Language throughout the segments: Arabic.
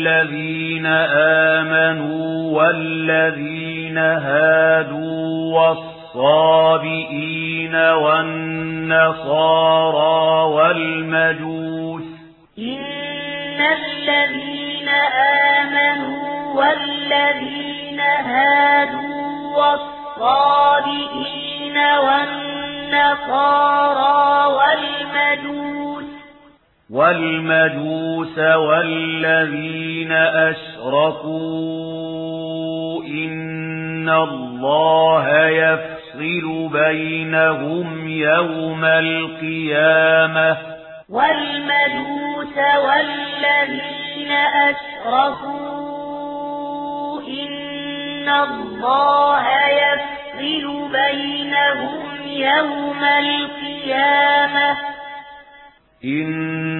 الذين آمنوا والذين هادوا والصابئين والنصارى والمجوس إن الذين آمنوا والذين هادوا والصابئين والنصارى والمجوس والذين أشركوا إن الله يفصل بينهم يوم القيامة والمجوس والذين أشركوا إن الله يفصل بينهم يوم القيامة إن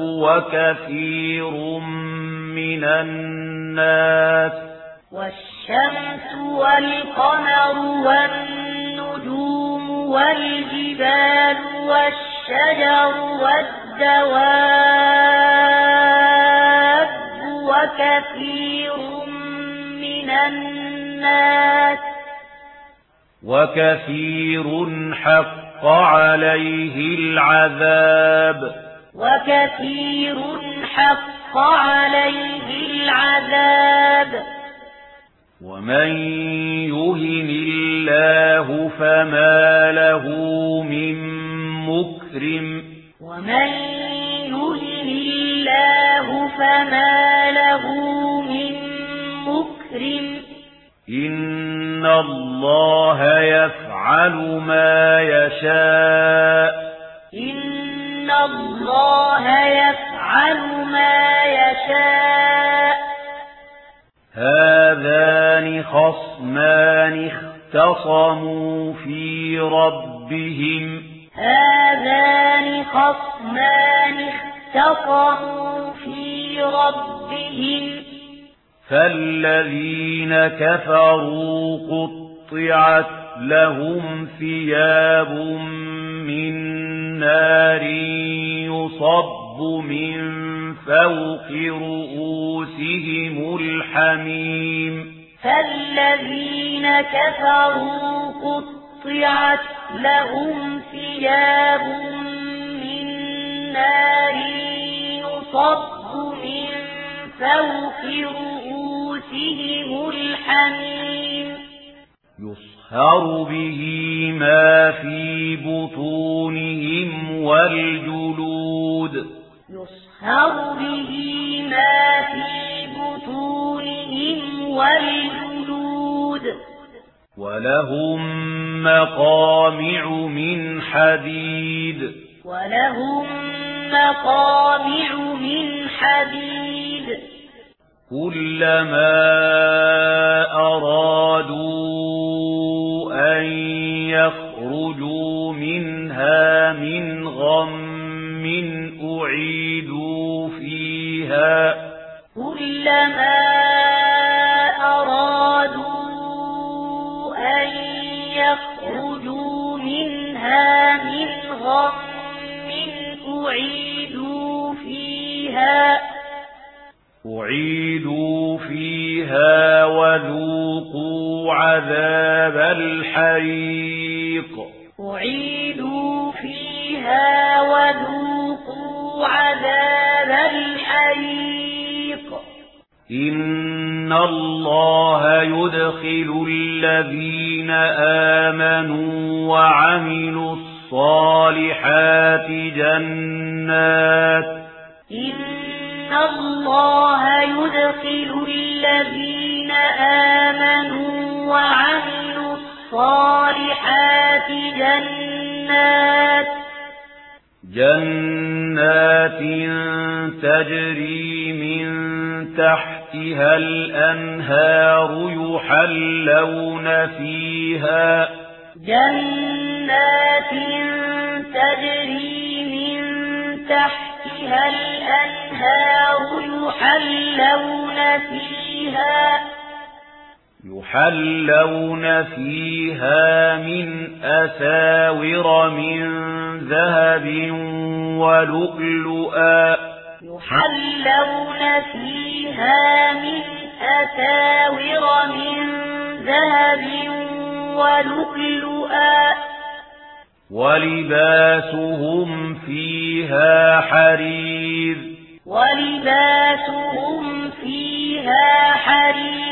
وكثير من الناس والشمس والقمر والنجوم والجبال والشجر والدواب وكثير من الناس وكثير حق عليه العذاب وكثير حق عليه العذاب ومن يهن الله فما له من مكرم ومن يهن الله فما له من مكرم إن الله يفعل ما يشاء إن الله يفعل ما يشاء هذان خصمان اختصموا في ربهم هذان خصمان اختصموا في ربهم فالذين كفروا قطعت لهم ثياب من نار يصب من فوق رؤوسهم الحميم فالذين كفروا قطعت لهم ثياب من نار يصب من فوق رؤوسهم الحميم يصهر به ما في بطونهم والجلود يصهر به ما في بطونهم والجلود ولهم مقامع من حديد ولهم مقامع من حديد كلما أرادوا من غم أعيدوا فيها كل ما أرادوا أن يخرجوا منها من غم أعيدوا فيها أعيدوا فيها وذوقوا عذاب الحريق أعيدوا فيها فيها وذوقوا عذاب الحريق. إن الله يدخل الذين آمنوا وعملوا الصالحات جنات إن الله يدخل الذين آمنوا وعملوا الصالحات جنات جنات تجري من تحتها الأنهار يحلون فيها جنات تجري من تحتها الأنهار يحلون فيها يحلون فيها من أساور من ذهب ولؤلؤا. يحلون فيها من أساور من ذهب ولؤلؤا. ولباسهم فيها حرير. ولباسهم فيها حرير.